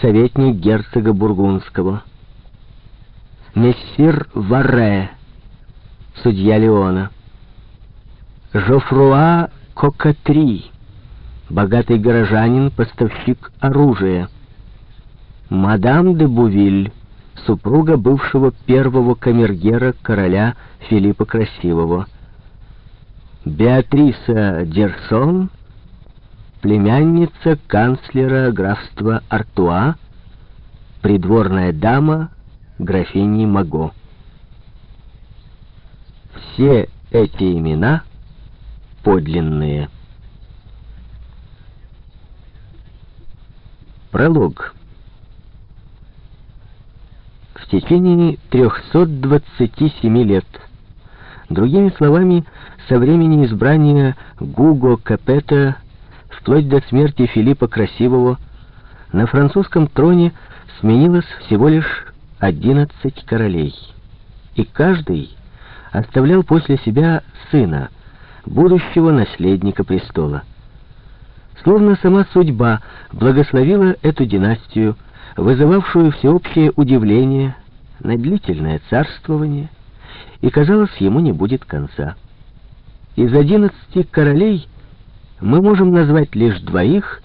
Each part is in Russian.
советник герцога Бургундского. Мессир Варре, судья Леона. Жофруа Кокатри, богатый горожанин, поставщик оружия. Мадам де Бувиль, супруга бывшего первого камергера короля Филиппа Красивого. Беатриса Дерсон, племянница канцлера графства Артуа, придворная дама графини Маго. Все эти имена подлинные. Пролог. В течение 327 лет, другими словами, со времени избрания Гуго Капета вплоть до смерти Филиппа Красивого, на французском троне сменилось всего лишь 11 королей, и каждый оставлял после себя сына, будущего наследника престола. Словно сама судьба благословила эту династию, вызывавшую всеобщее удивление на длительное царствование, и, казалось, ему не будет конца. Из одиннадцати королей мы можем назвать лишь двоих,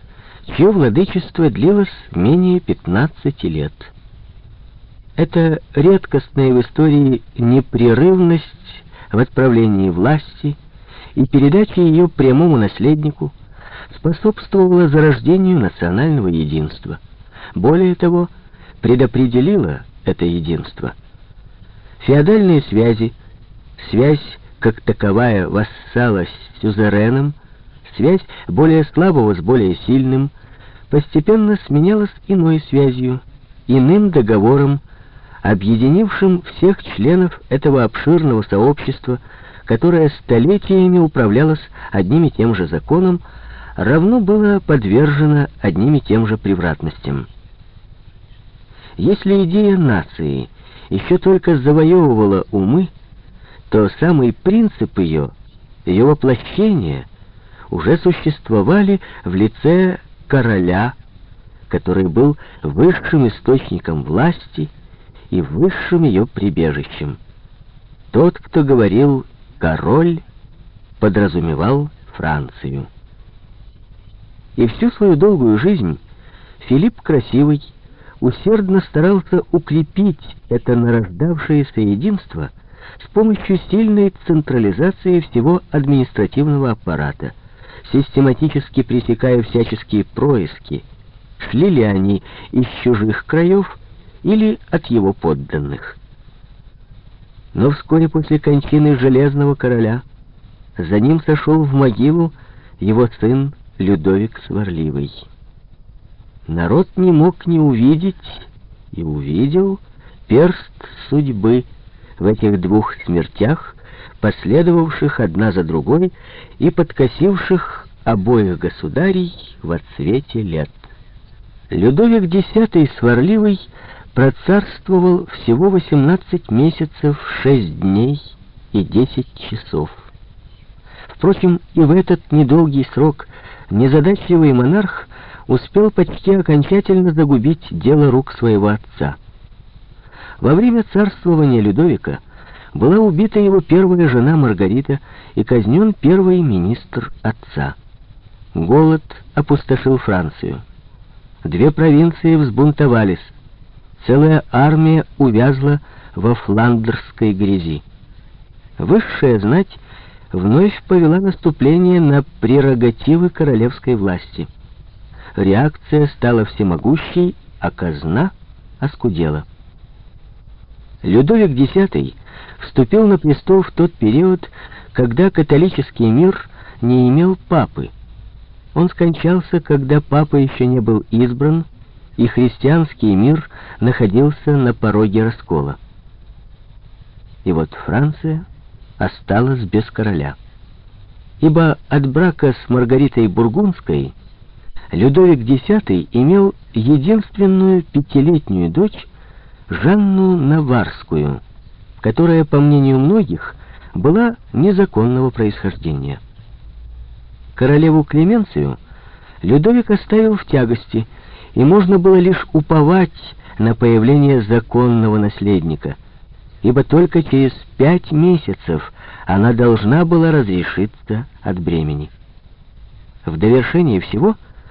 чье владычество длилось менее 15 лет. Это редкостная в истории непрерывность в отправлении власти и передаче ее прямому наследнику способствовала зарождению национального единства. Более того, предопределила это единство. Феодальные связи, связь как таковая вассала с сюзереном, связь более слабого с более сильным, постепенно сменялась иной связью, иным договором, объединившим всех членов этого обширного сообщества, которое столетиями управлялось одним и тем же законом, равно было подвержено одним и тем же превратностям. Если идея нации еще только завоевывала умы, то самый принцип ее, ее воплощение, уже существовали в лице короля, который был высшим источником власти и высшим ее прибежищем. Тот, кто говорил «король», подразумевал Францию. И всю свою долгую жизнь Филипп Красивый усердно старался укрепить это нарождавшееся единство с помощью сильной централизации всего административного аппарата, систематически пресекая всяческие происки, шли ли они из чужих краев или от его подданных. Но вскоре после кончины Железного Короля за ним сошел в могилу его сын Людовик Сварливый. Народ не мог не увидеть и увидел перст судьбы в этих двух смертях, последовавших одна за другой и подкосивших обоих государей в отсвете лет. Людовик X Сварливый процарствовал всего 18 месяцев, 6 дней и 10 часов. Впрочем, и в этот недолгий срок незадачливый монарх успел почти окончательно загубить дело рук своего отца. Во время царствования Людовика была убита его первая жена Маргарита и казнен первый министр отца. Голод опустошил Францию. Две провинции взбунтовались. Целая армия увязла во фландерской грязи. Высшая знать вновь повела наступление на прерогативы королевской власти. Реакция стала всемогущей, а казна оскудела. Людовик X вступил на престол в тот период, когда католический мир не имел папы. Он скончался, когда папа еще не был избран, и христианский мир находился на пороге раскола. И вот Франция осталась без короля. Ибо от брака с Маргаритой Бургундской Людовик X имел единственную пятилетнюю дочь Жанну Наварскую, которая, по мнению многих, была незаконного происхождения. Королеву Клеменцию Людовик оставил в тягости и можно было лишь уповать на появление законного наследника, ибо только через пять месяцев она должна была разрешиться от бремени. В довершение всего —